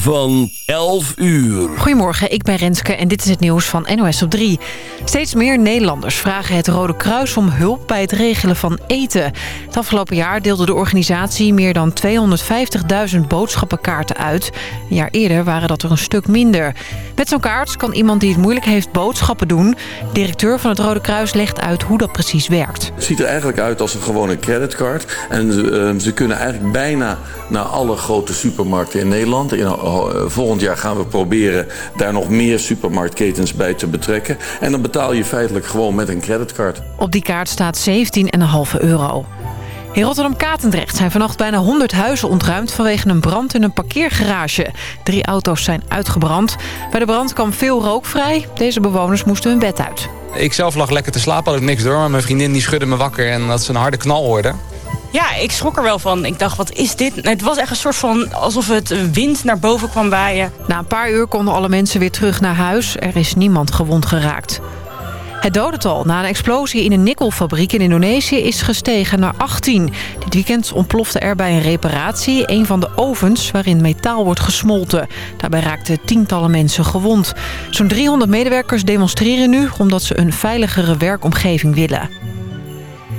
van 11 uur. Goedemorgen, ik ben Renske en dit is het nieuws van NOS op 3. Steeds meer Nederlanders vragen het Rode Kruis om hulp bij het regelen van eten. Het afgelopen jaar deelde de organisatie meer dan 250.000 boodschappenkaarten uit. Een jaar eerder waren dat er een stuk minder. Met zo'n kaart kan iemand die het moeilijk heeft boodschappen doen. De directeur van het Rode Kruis legt uit hoe dat precies werkt. Het ziet er eigenlijk uit als een gewone creditcard. En uh, ze kunnen eigenlijk bijna naar alle grote supermarkten in Nederland. In, volgend jaar gaan we proberen daar nog meer supermarktketens bij te betrekken. En dan betaal je feitelijk gewoon met een creditcard. Op die kaart staat 17,5 euro. In Rotterdam-Katendrecht zijn vannacht bijna 100 huizen ontruimd... vanwege een brand in een parkeergarage. Drie auto's zijn uitgebrand. Bij de brand kwam veel rook vrij. Deze bewoners moesten hun bed uit. Ik zelf lag lekker te slapen, had ik niks door. Maar mijn vriendin die schudde me wakker en dat ze een harde knal hoorde. Ja, ik schrok er wel van. Ik dacht, wat is dit? Het was echt een soort van alsof het wind naar boven kwam waaien. Na een paar uur konden alle mensen weer terug naar huis. Er is niemand gewond geraakt. Het dodental na een explosie in een nikkelfabriek in Indonesië is gestegen naar 18. Dit weekend ontplofte er bij een reparatie een van de ovens waarin metaal wordt gesmolten. Daarbij raakten tientallen mensen gewond. Zo'n 300 medewerkers demonstreren nu omdat ze een veiligere werkomgeving willen.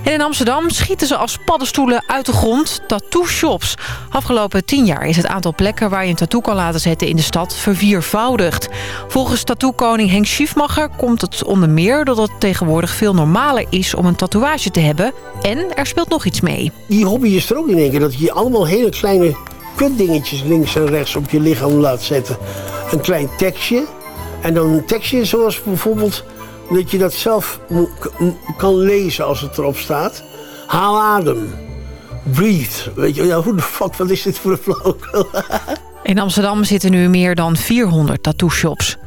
En in Amsterdam schieten ze als paddenstoelen uit de grond tattoo shops. Afgelopen tien jaar is het aantal plekken waar je een tattoo kan laten zetten in de stad verviervoudigd. Volgens tattoo-koning Henk Schiefmacher komt het onder meer doordat het tegenwoordig veel normaler is om een tatoeage te hebben. En er speelt nog iets mee. Die hobby is er ook in één keer dat je allemaal hele kleine kutdingetjes links en rechts op je lichaam laat zetten. Een klein tekstje. En dan een tekstje zoals bijvoorbeeld dat je dat zelf kan lezen als het erop staat. Haal adem. Breathe. Weet je, ja, hoe de fuck, wat is dit voor een flauwekul? In Amsterdam zitten nu meer dan 400 tattoo-shops.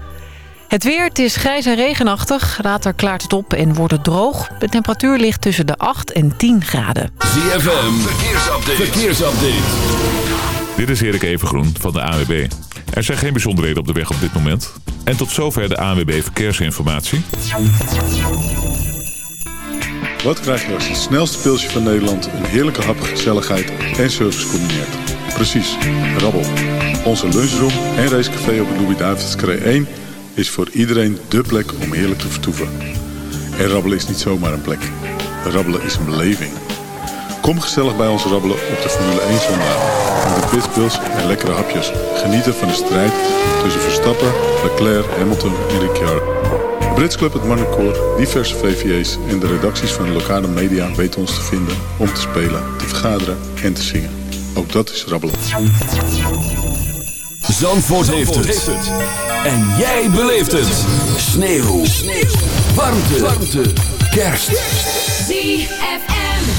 Het weer, het is grijs en regenachtig. Later klaart het op en wordt het droog. De temperatuur ligt tussen de 8 en 10 graden. ZFM, verkeersupdate. verkeersupdate. Dit is Erik Evengroen van de AWB. Er zijn geen bijzonderheden op de weg op dit moment. En tot zover de ANWB Verkeersinformatie. Wat krijg je als het snelste pilsje van Nederland... een heerlijke hap, gezelligheid en service combineert? Precies, rabbel. Onze lunchroom en racecafé op de Louis-David's 1... is voor iedereen dé plek om heerlijk te vertoeven. En rabbelen is niet zomaar een plek. Rabbelen is een beleving. Kom gezellig bij ons rabbelen op de Formule 1 zondag. Met pitbulls en lekkere hapjes. Genieten van de strijd tussen Verstappen, Leclerc, Hamilton en Ricciardo. De Brits Club, het Marnecoor, diverse VVA's en de redacties van de lokale media weten ons te vinden om te spelen, te vergaderen en te zingen. Ook dat is rabbelen. Zandvoort, heeft, het. En jij beleeft het. Sneeuw. Sneeuw. Warmte. Warmte. Kerst. ZFM.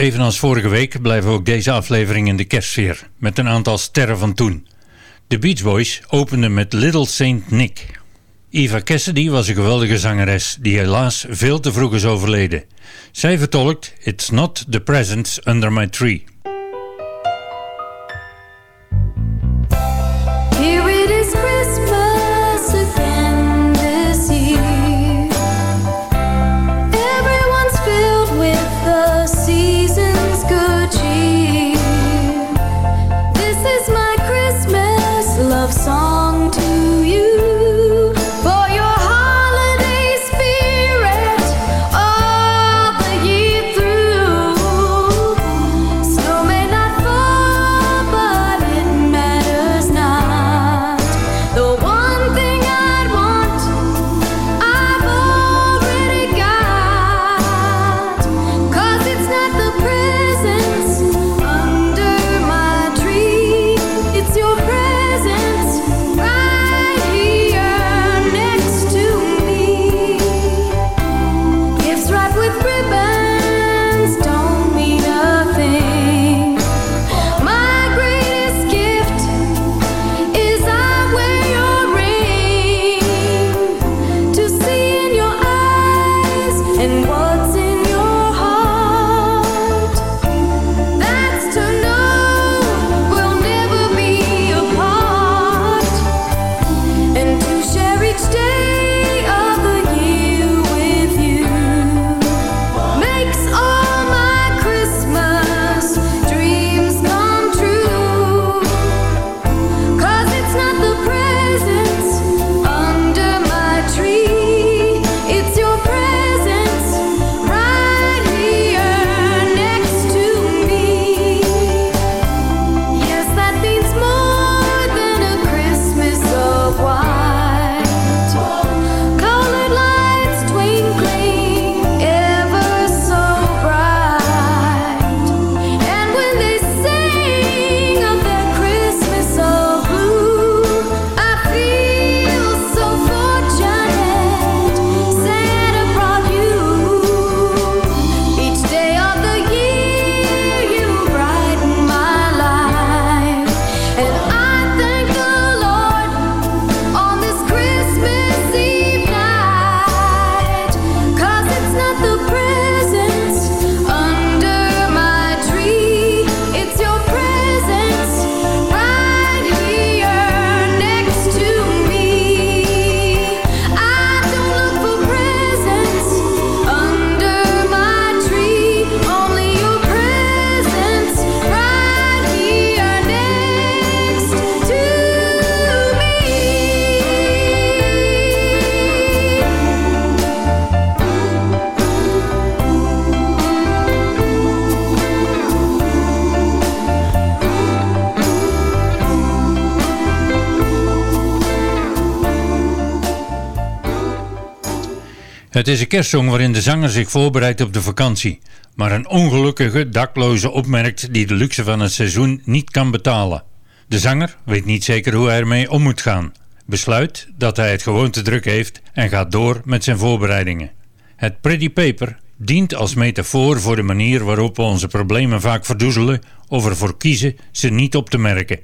Evenals vorige week blijven ook deze aflevering in de kerstsfeer, met een aantal sterren van toen. De Beach Boys openden met Little Saint Nick. Eva Cassidy was een geweldige zangeres die helaas veel te vroeg is overleden. Zij vertolkt It's Not the Presents Under My Tree. Het is een kerstsong waarin de zanger zich voorbereidt op de vakantie, maar een ongelukkige dakloze opmerkt die de luxe van het seizoen niet kan betalen. De zanger weet niet zeker hoe hij ermee om moet gaan, besluit dat hij het gewoon te druk heeft en gaat door met zijn voorbereidingen. Het Pretty Paper dient als metafoor voor de manier waarop we onze problemen vaak verdoezelen of ervoor kiezen ze niet op te merken.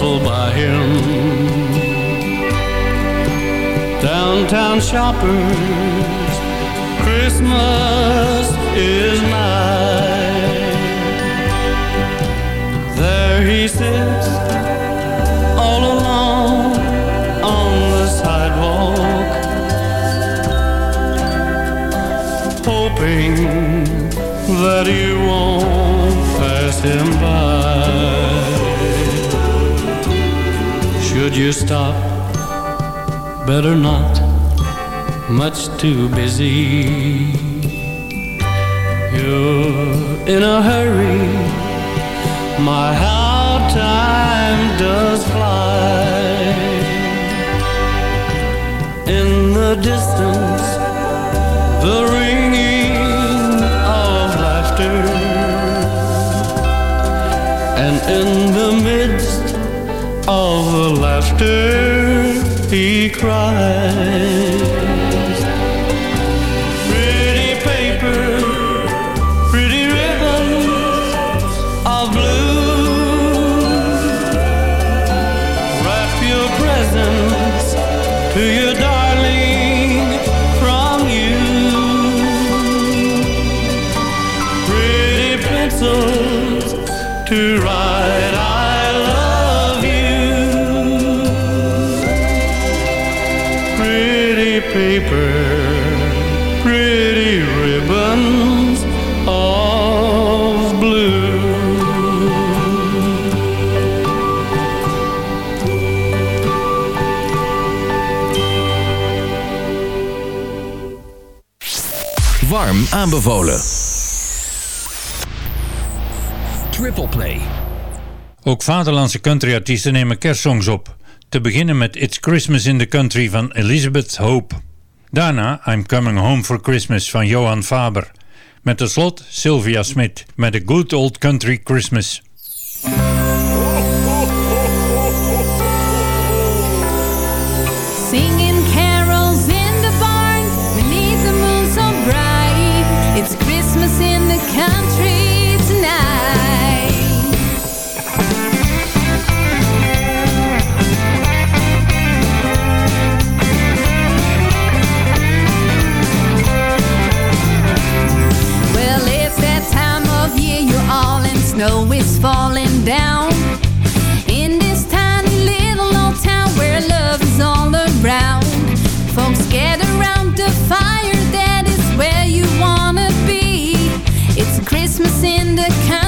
by him. Downtown shoppers, Christmas is nigh. There he sits, all alone on the sidewalk, hoping that you won't pass him by. Should you stop? Better not, much too busy. You're in a hurry, my how time does fly. In the distance, the ringing of laughter, and in the the laughter, he cries. Aanbevolen. Triple Play. Ook vaderlandse countryartiesten nemen kerstsongs op. Te beginnen met It's Christmas in the Country van Elizabeth Hope. Daarna I'm Coming Home for Christmas van Johan Faber. Met tot slot Sylvia Smith met A Good Old Country Christmas. falling down. In this tiny little old town where love is all around. Folks gather around the fire, that is where you wanna be. It's Christmas in the country.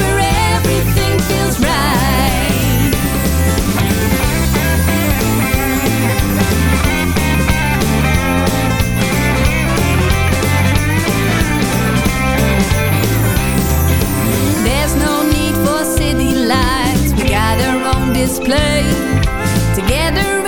this place. Together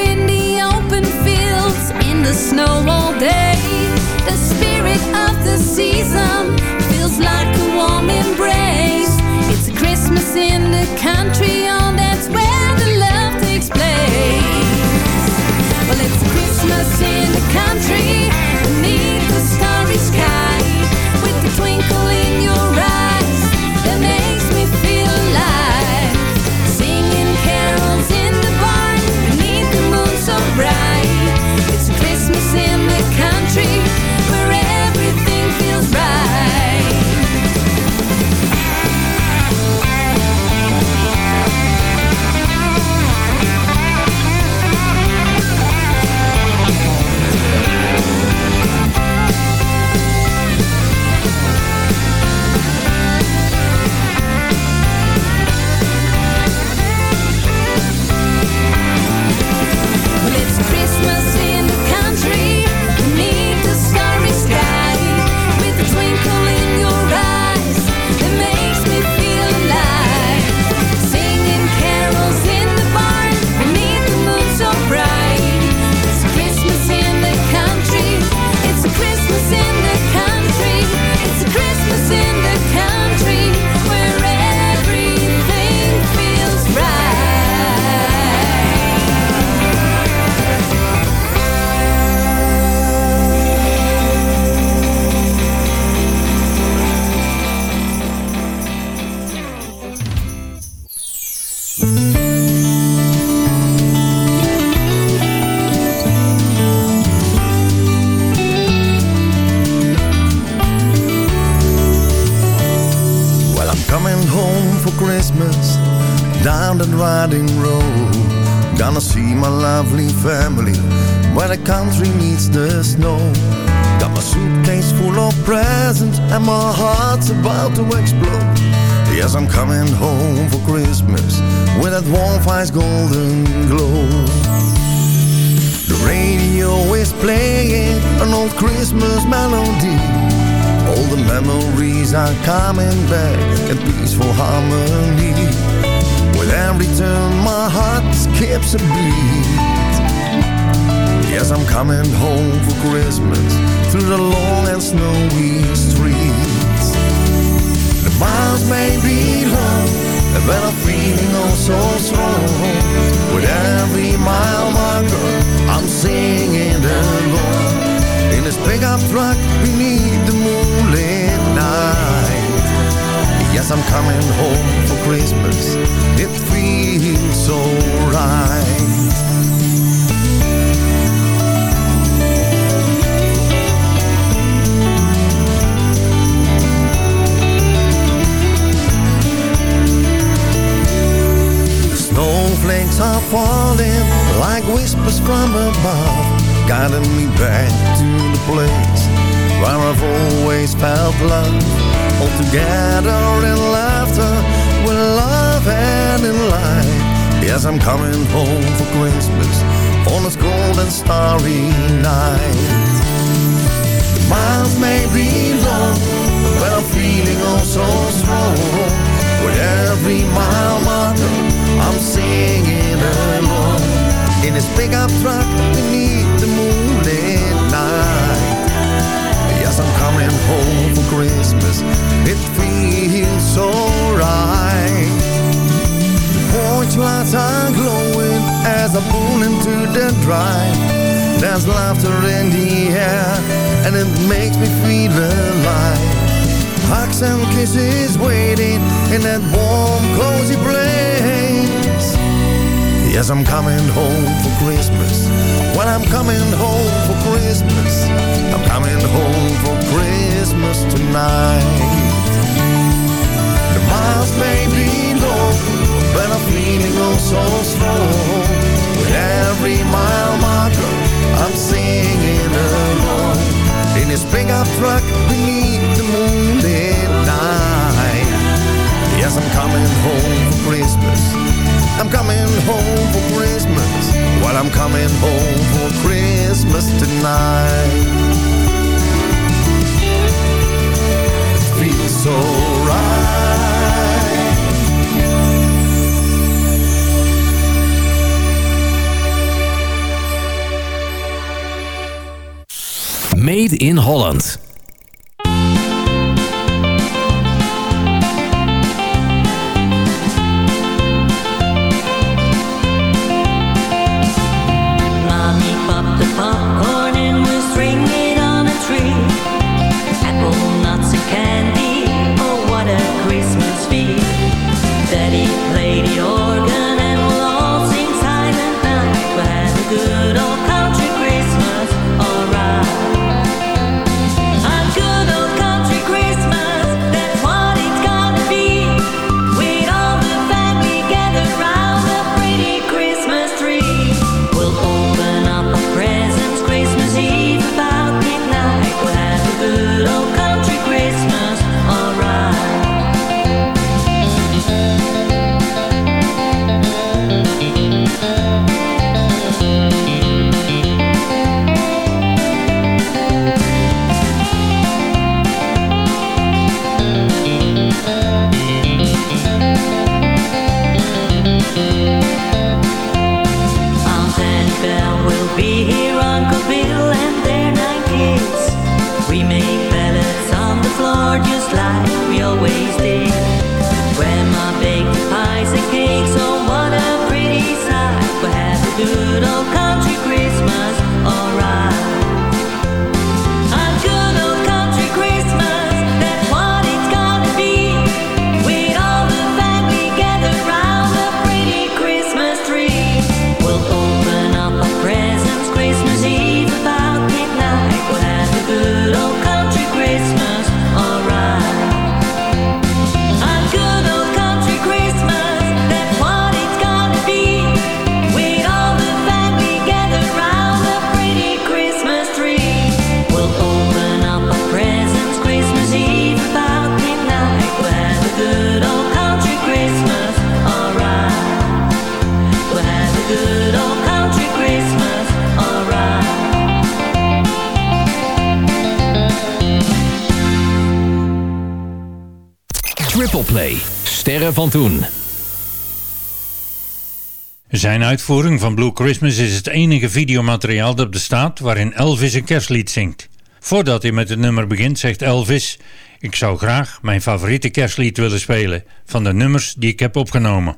Christmas down the riding road. Gonna see my lovely family where the country meets the snow. Got my suitcase full of presents and my heart's about to explode. Yes, I'm coming home for Christmas with that warm fire's golden glow. The radio is playing an old Christmas melody. All the memories are coming back in peaceful harmony. With every turn, my heart skips a beat. Yes, I'm coming home for Christmas through the long and snowy streets. The miles may be long, but I'm feeling oh so strong. With every mile marker, I'm singing along. In this pickup truck beneath Yes, I'm coming home for Christmas. It feels so right. Snowflakes are falling like whispers from above, guiding me back to the place where I've always felt love. All together in laughter, with love and in light. Yes, I'm coming home for Christmas on this cold and starry night. Miles may be long, but I'm feeling oh so strong. With every mile marker, I'm singing along. In this pickup truck beneath the moonlit home for Christmas. It feels so right. Porch lights are glowing as I pull into the drive. There's laughter in the air, and it makes me feel alive. Hugs and kisses waiting in that warm, cozy place. Yes, I'm coming home for Christmas. When I'm coming home for Christmas, I'm coming home for Christmas tonight. The miles may be long, but I'm feeling oh so strong. With every mile marker, I'm singing along. In this pickup truck beneath the moonlit night. Yes, I'm coming home for Christmas. I'm coming home for Christmas. While I'm coming home for Christmas tonight. Feels so right. Made in Holland. Van toen. Zijn uitvoering van Blue Christmas is het enige videomateriaal dat bestaat waarin Elvis een kerstlied zingt. Voordat hij met het nummer begint zegt Elvis... Ik zou graag mijn favoriete kerstlied willen spelen van de nummers die ik heb opgenomen.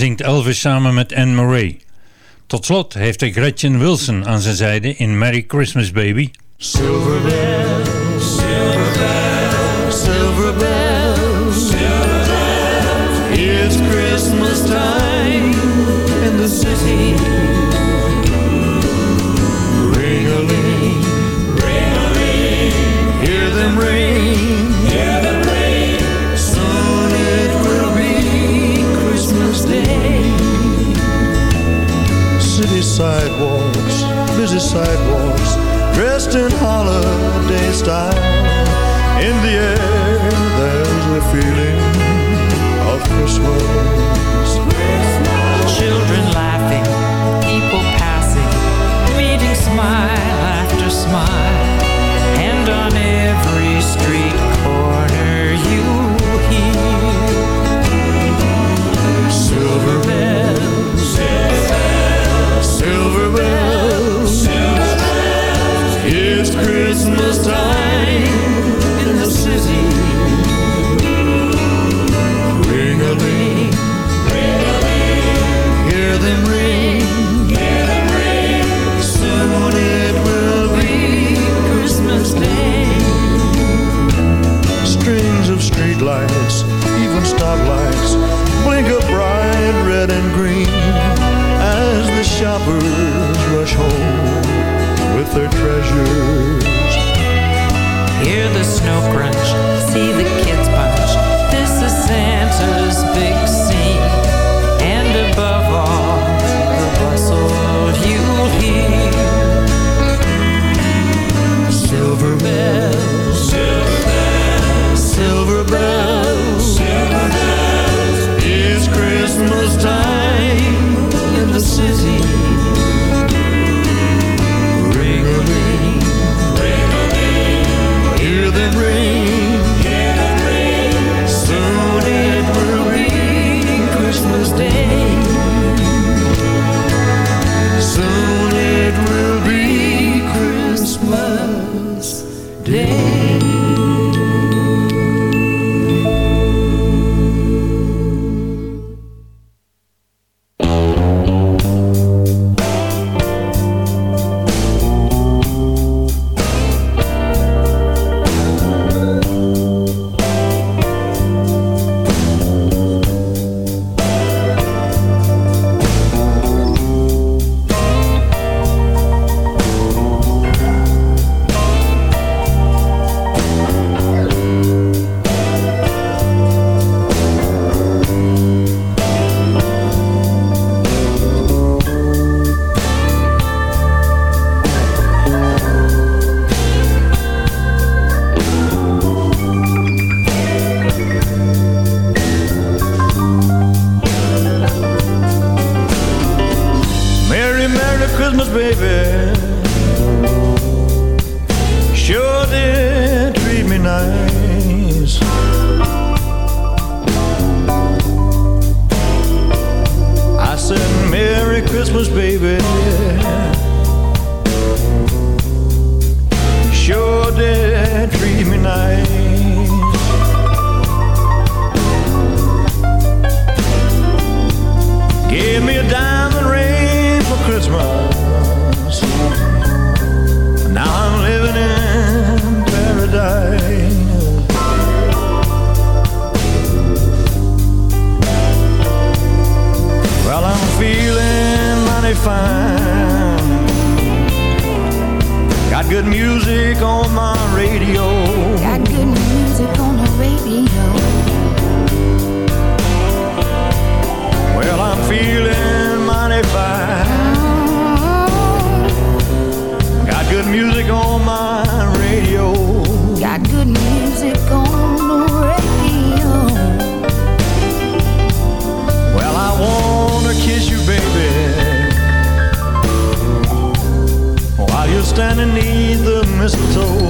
Zingt Elvis samen met Anne Murray. Tot slot heeft hij Gretchen Wilson aan zijn zijde in Merry Christmas Baby. style. In the air, there's a feeling of Christmas. Christmas. Children laughing, people passing, meeting smile after smile. And on every street corner, you hear silver bells. see the Christmas, baby. good music on my radio. Got good music on the radio. Well, I'm feeling mighty fine. Got good music on my radio. Got good music on the radio. Well, I wanna kiss you, baby. While you're standing mistletoe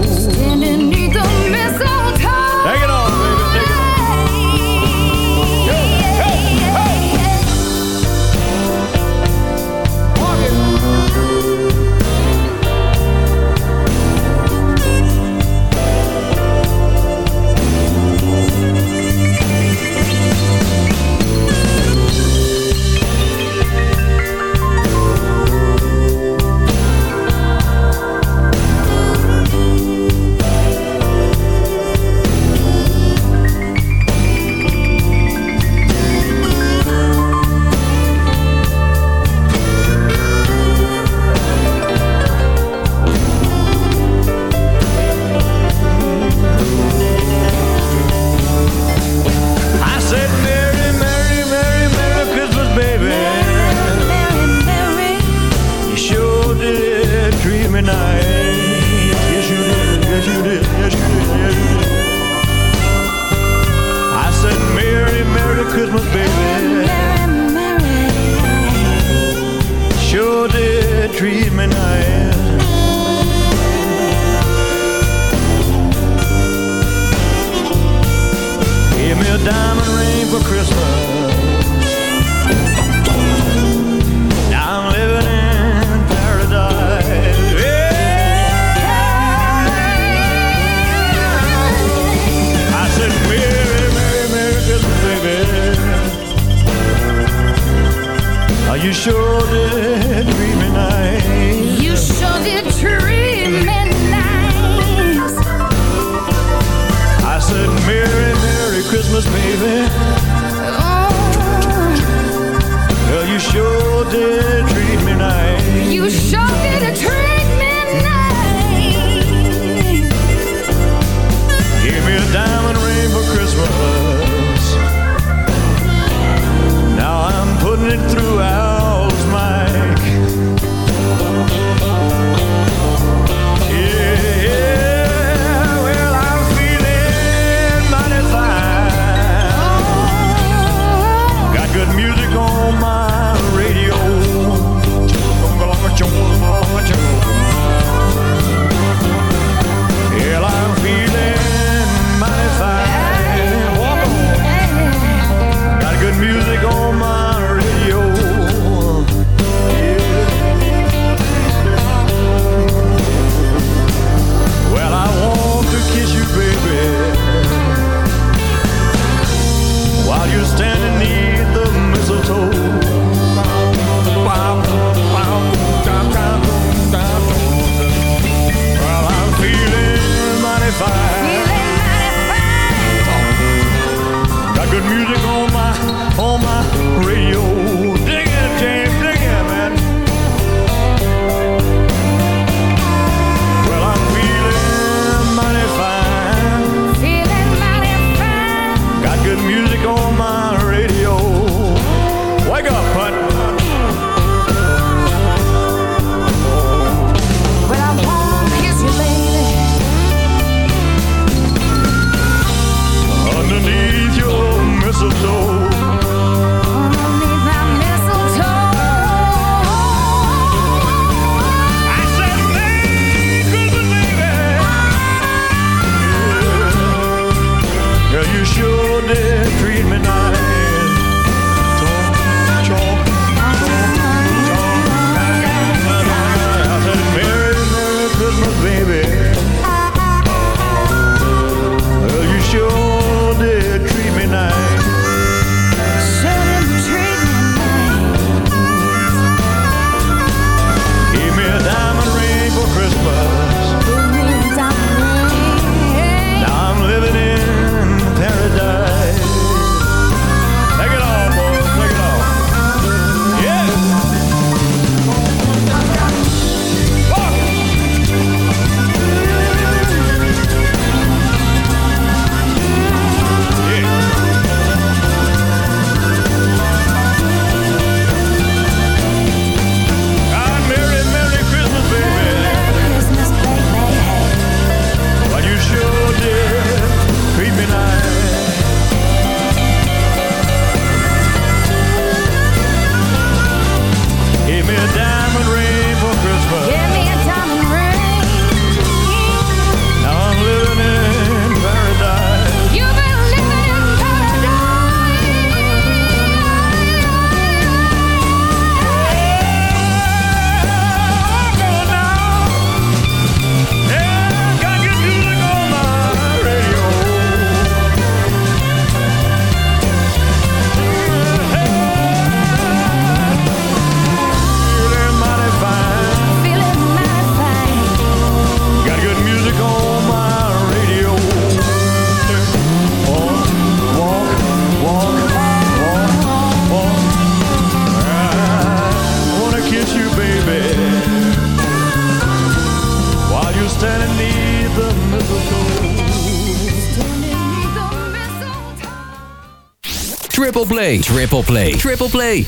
Triple Play, Triple Play.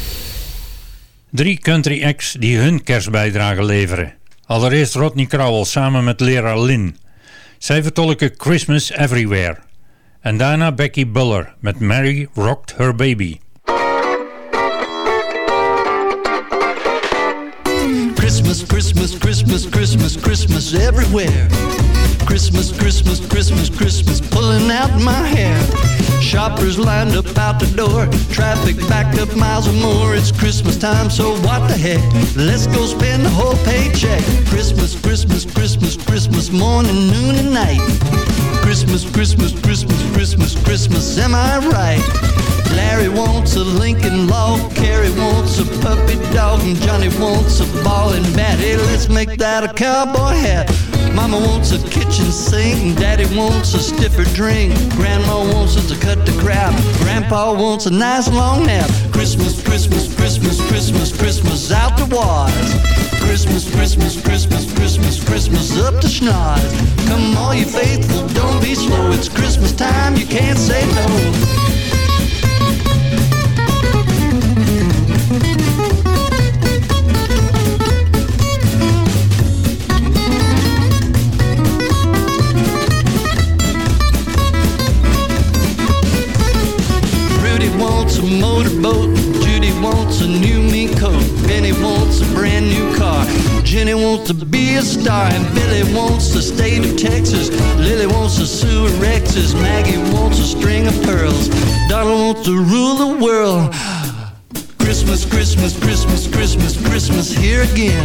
Drie country acts die hun kerstbijdrage leveren. Allereerst Rodney Crowell samen met leraar Lynn. Zij vertolken Christmas Everywhere. En daarna Becky Buller met Mary Rocked Her Baby. Christmas, Christmas, Christmas, Christmas, Christmas everywhere. Christmas, Christmas, Christmas, Christmas, pulling out my hair. Shoppers lined up out the door, traffic backed up miles or more. It's Christmas time, so what the heck? Let's go spend the whole paycheck. Christmas, Christmas, Christmas, Christmas, morning, noon, and night. Christmas, Christmas, Christmas, Christmas, Christmas, am I right? Larry wants a Lincoln log, Carrie wants a puppy dog, and Johnny wants a ball and bat. Hey, let's make that a cowboy hat. Mama wants a kitchen sink, Daddy wants a stiffer drink. Grandma wants us to cut the crap. Grandpa wants a nice long nap. Christmas, Christmas, Christmas, Christmas, Christmas out the wise. Christmas, Christmas, Christmas, Christmas, Christmas up the schnoz. Come all you faithful, don't be slow. It's Christmas time, you can't say no. To be a star. And Billy wants the state of Texas. Lily wants a sewer Rexes. Maggie wants a string of pearls. Donald wants to rule the world. Christmas, Christmas, Christmas, Christmas, Christmas, here again.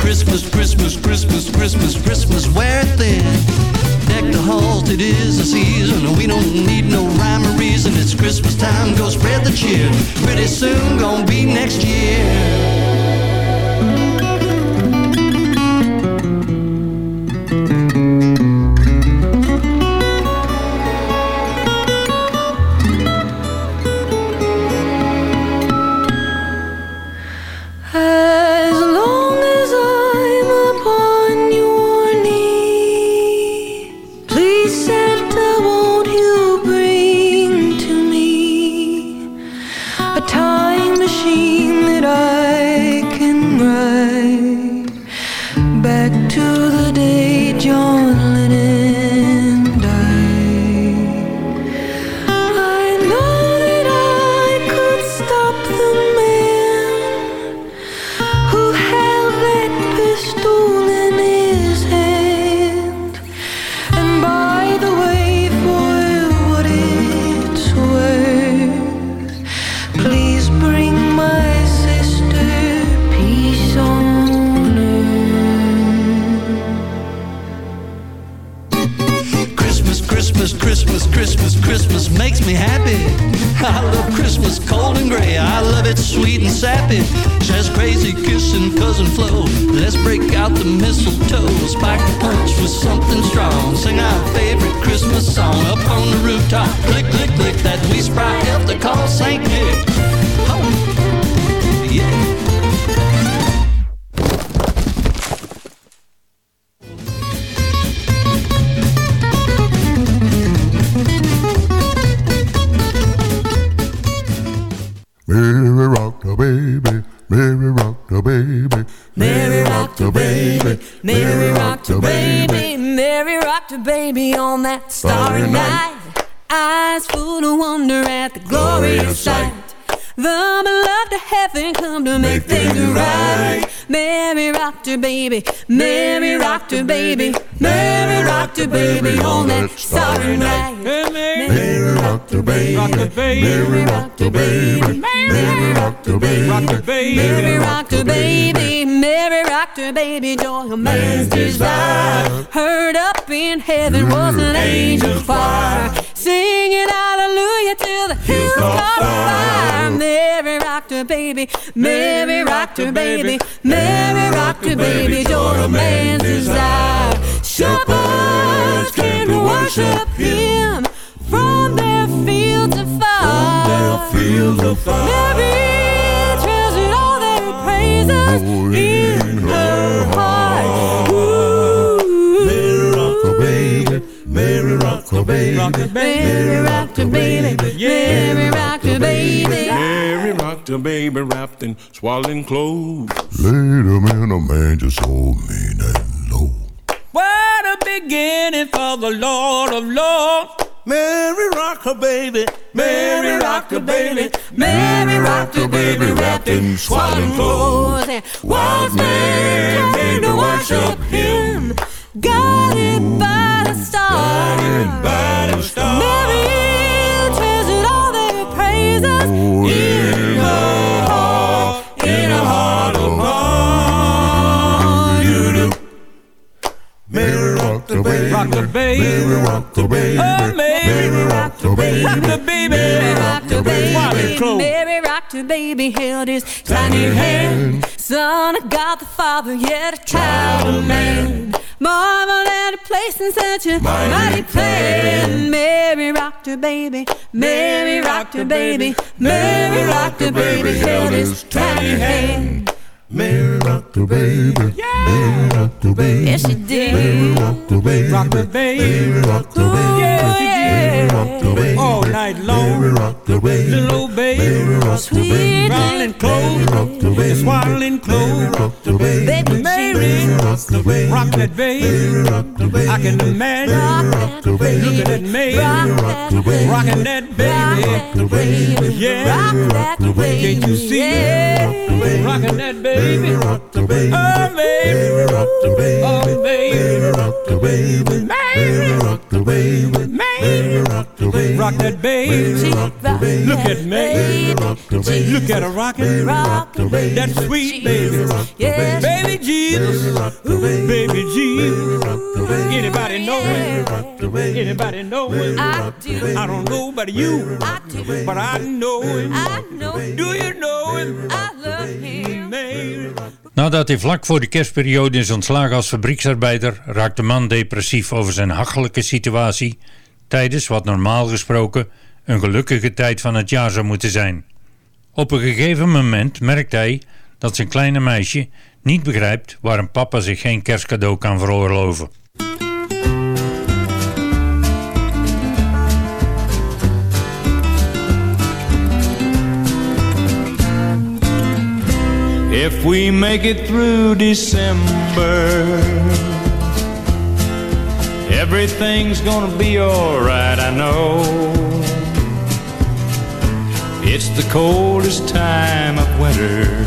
Christmas, Christmas, Christmas, Christmas, Christmas, wear it thin. Deck the halls, it is the season. We don't need no rhyme or reason. It's Christmas time, go spread the cheer. Pretty soon, gonna be next year. Baby, Mary rocked her baby on that starry night. Mary rock the baby, Mary rock the baby, Mary rock the baby, Mary rocked her baby, Mary rocked her baby, joy of man's desire. Heard up in heaven was an angel choir, singing hallelujah till the hills caught fire. Mary rocked her baby, Mary rocked her baby, Mary rocked her baby, joy of man's desire. Shepherds came to worship him from their fields of fire. fields of fire. Mary treasured all their praises in her heart. Mary rock the baby, Mary rock the baby, Mary rocked her baby, Mary rocked her the baby wrapped in swaddling clothes. Laid him in a manger so mean and low. What a beginning for the Lord of Lords. Mary rock her baby, Mary rocked her baby, Mary rocked her baby wrapped in swaddling clothes. men came to worship him, guided by the star. by the star. Mary treasured all their praises. In her the baby, Rock the baby. Mary rock the baby, Oh, Mary rocked the baby, Rock the baby. Rocked her Swaddling baby. Mary rocked her baby, held his tiny hand. Son of God the Father, yet a child of man. Marveled at a place in such a mighty plan. Mary rocked her baby. Mary rocked her baby. Mary rocked her baby, held his tiny hand. Mary rock the baby, Mary rock the baby, Yes, she did. Mary rock the baby, Rock the baby. Mary rock the baby, Yeah, Mary rock the baby, All night long. Mary rock the baby, Little baby. Mary rock the baby, Swaddling Mary clothes. rock the baby, Swaddling Mary clothes. rock the baby, Baby Mary rock the baby, rock that baby. Rock the baby, I can imagine rock the baby, looking at me Rock that baby. rocking that baby. baby. Yeah. Rock baby. Can't you see Yeah. Rocking that baby. Rock the baby, Oh, baby. Rock the baby, Oh, baby. Rock the baby, rock the baby, rock the baby, Rock that baby. The baby, Look at me. Look at her rocking. Rock. That sweet baby. Baby Jesus. Baby. Anybody know him? Anybody know him? I do. I don't know about you, I do. but I know him. I know. Do you know him? I love him. Nadat hij vlak voor de kerstperiode is ontslagen als fabrieksarbeider, raakt de man depressief over zijn hachelijke situatie tijdens wat normaal gesproken een gelukkige tijd van het jaar zou moeten zijn. Op een gegeven moment merkt hij dat zijn kleine meisje niet begrijpt waarom papa zich geen kerstcadeau kan veroorloven. If we make it through December, everything's gonna be alright, I know. It's the coldest time of winter,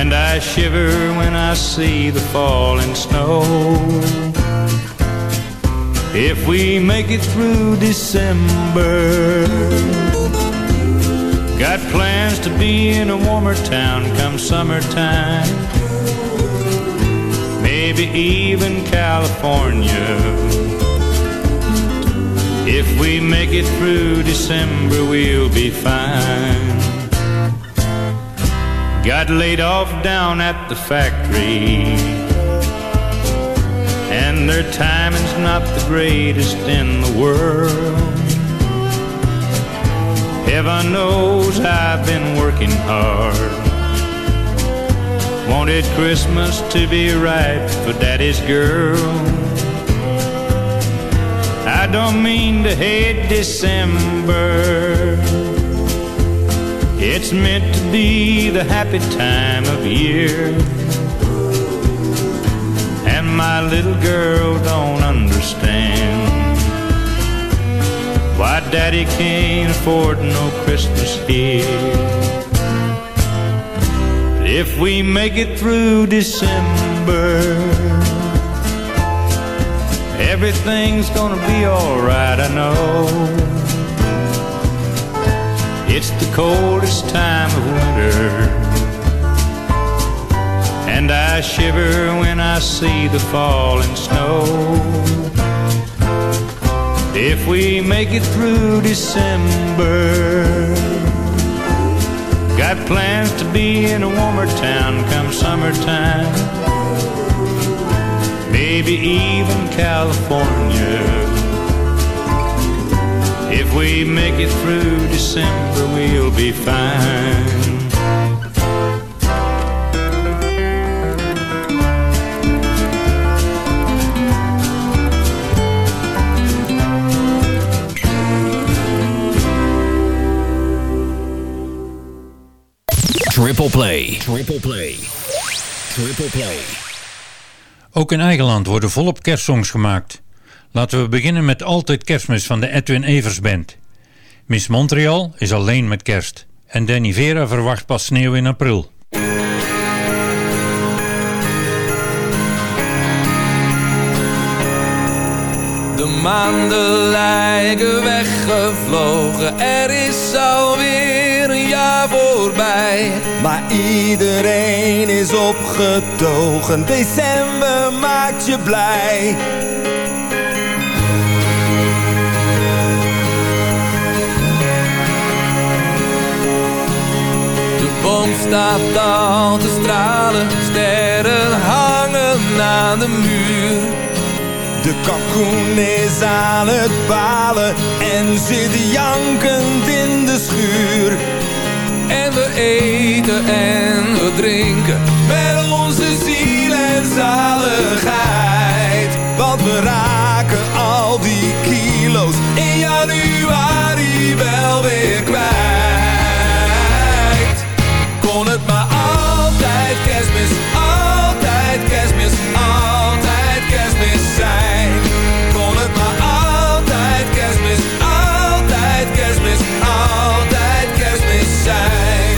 and I shiver when I see the falling snow. If we make it through December, Got plans to be in a warmer town come summertime. Maybe even California. If we make it through December, we'll be fine. Got laid off down at the factory. And their timing's not the greatest in the world. Heaven knows I've been working hard. Wanted Christmas to be right for Daddy's girl. I don't mean to hate December. It's meant to be the happy time of year. And my little girl don't understand. Why daddy can't afford no Christmas here If we make it through December Everything's gonna be alright, I know coldest time of winter And I shiver when I see the falling snow if we make it through December. Got plans to be in a warmer town come summertime. Maybe even California. If we make it through December, we'll be fine. Triple Play. Triple Play. Triple Play. Ook in eigen land worden volop kerstsongs gemaakt. Laten we beginnen met Altijd Kerstmis van de Edwin Evers Band. Miss Montreal is alleen met kerst. En Danny Vera verwacht pas sneeuw in april. De maanden lijken weggevlogen, er is alweer een jaar voorbij. Maar iedereen is opgetogen, december maakt je blij. Boom staat al te stralen, sterren hangen aan de muur. De kalkoen is aan het balen en zit jankend in de schuur. En we eten en we drinken met onze ziel en zaligheid. Want we raken al die kilo's in januari wel weer kwijt. Kerstmis, altijd kerstmis, altijd kerstmis zijn. Kon het maar altijd kerstmis, altijd kerstmis, altijd kerstmis zijn.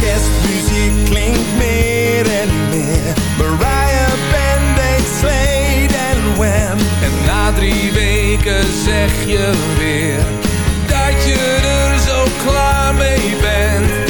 Kerstmuziek klinkt meer en meer. Mariah Band-Aid, Slade en Wham. En na drie weken zeg je weer dat je er zo klaar mee bent.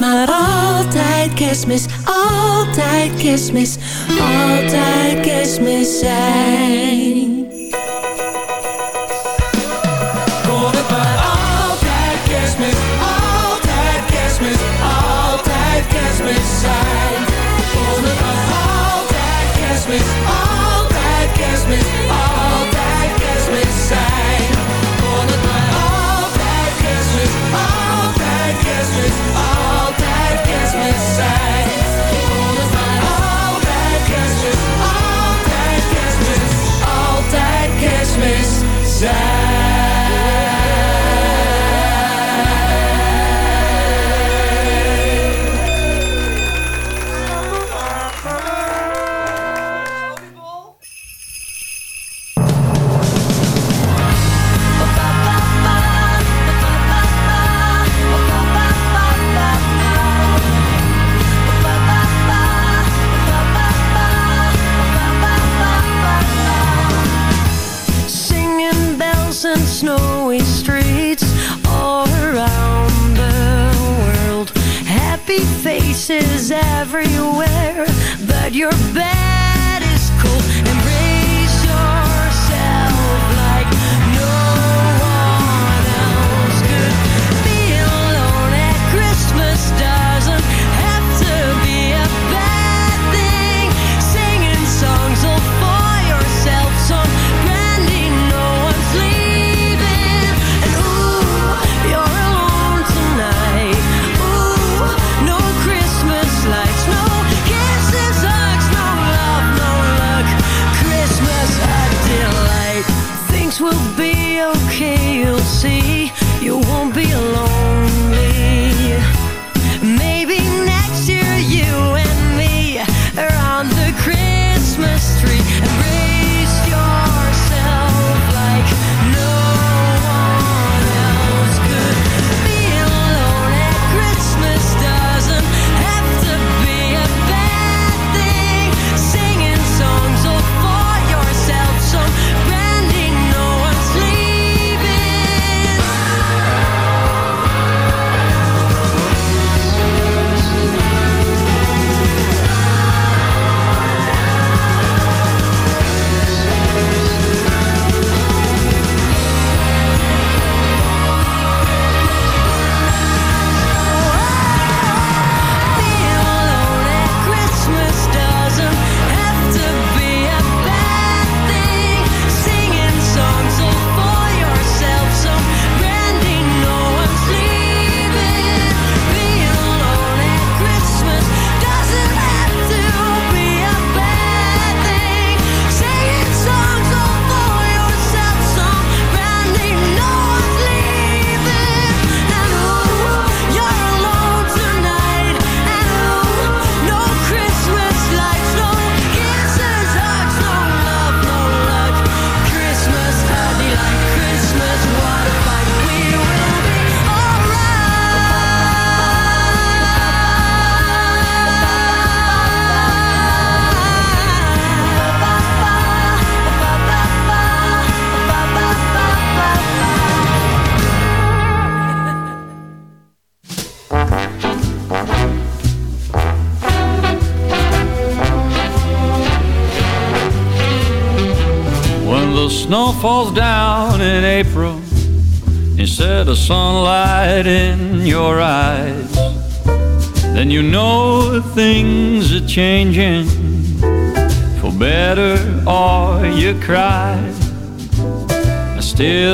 Maar altijd kerstmis, altijd kerstmis, altijd kerstmis zijn. Kon het maar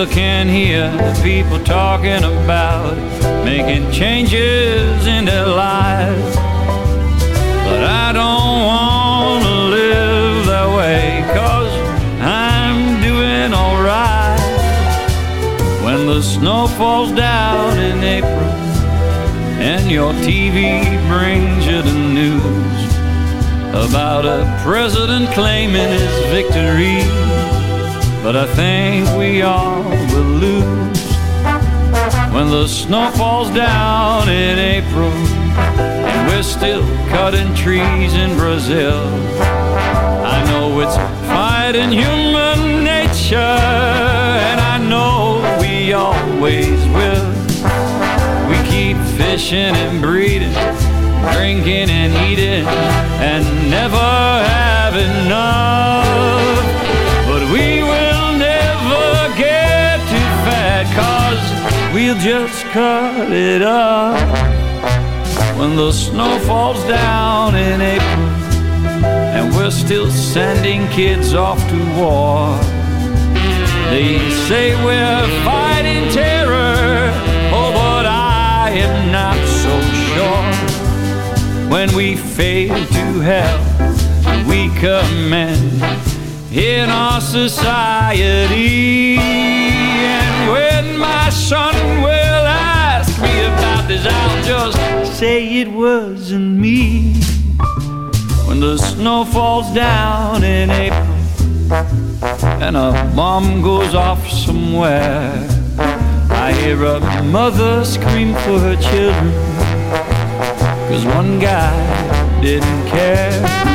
can hear the people talking about making changes in their lives. But I don't want to live that way, cause I'm doing alright. When the snow falls down in April and your TV brings you the news about a president claiming his victory. But I think we all will lose when the snow falls down in April and we're still cutting trees in Brazil. I know it's fighting human nature, and I know we always will. We keep fishing and breeding, drinking and eating, and never have enough. We'll just cut it up when the snow falls down in April and we're still sending kids off to war. They say we're fighting terror, oh, but I am not so sure. When we fail to help weaker men in our society, son will ask me about this, I'll just say it wasn't me. When the snow falls down in April and a bomb goes off somewhere, I hear a mother scream for her children. Cause one guy didn't care.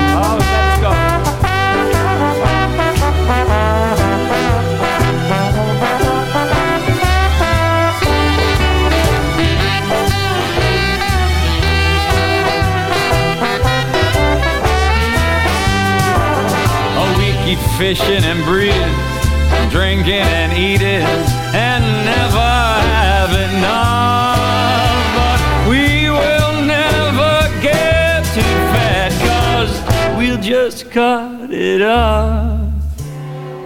Fishing and breeding, drinking and eating, and never have enough. But we will never get too fat, cause we'll just cut it up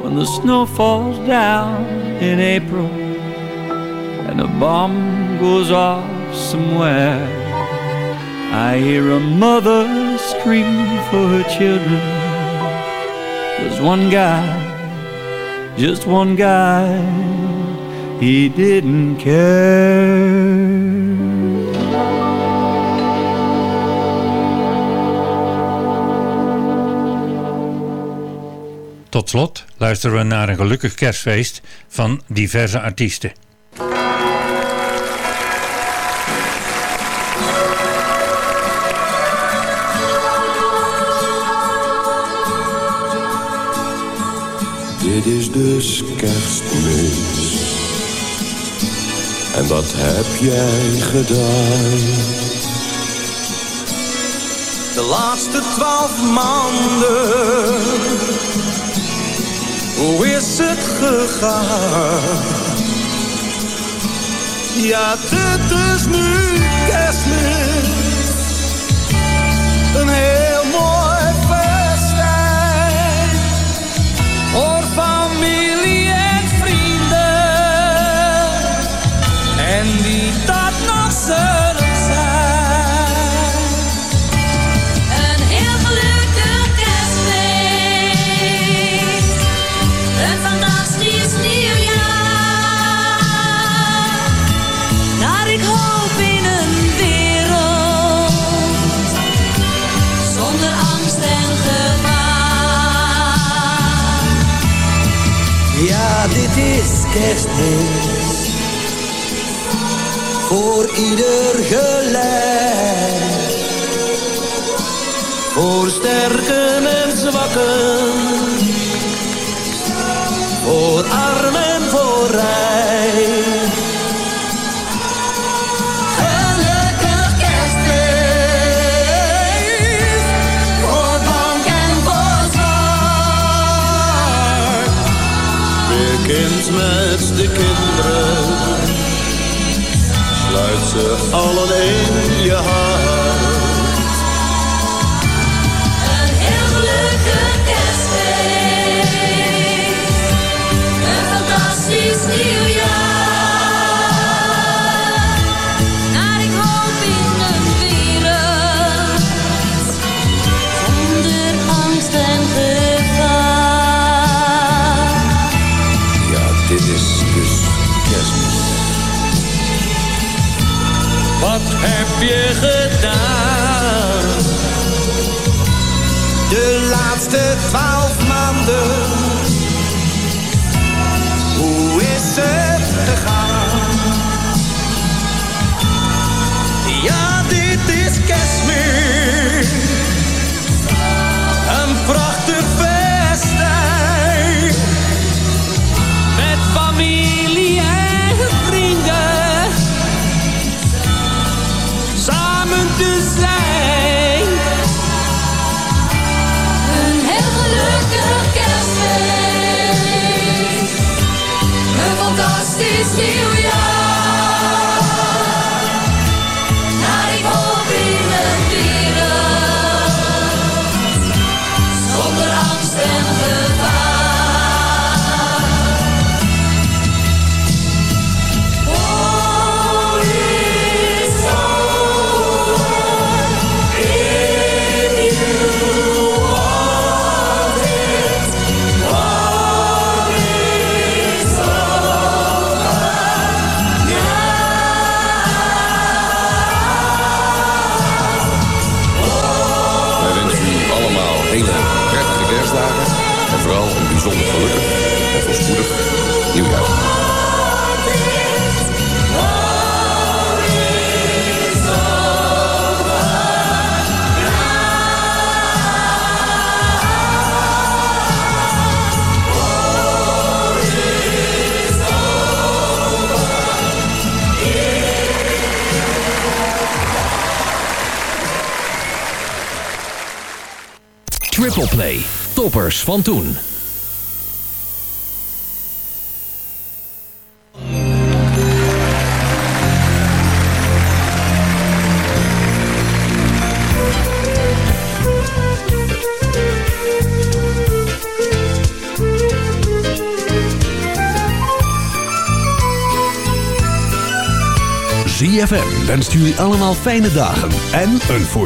when the snow falls down in April and a bomb goes off somewhere. I hear a mother scream for her children. One guy, just one guy, he didn't care. Tot slot luisteren we naar een gelukkig kerstfeest van diverse artiesten. Dus kerstmis. En wat heb jij gedaan? De laatste twaalf maanden, hoe is het gegaan? Ja, dit is nu kerstmis, een heel ieder. Allen in je. Je gedaan? De laatste twaalf maanden. Hoe is het gegaan? Ja, dit is kerstmis. Een prachtig festijn. Met familie Samen te Triple Play. Toppers van toen. ZFM wenst jullie allemaal fijne dagen en een voor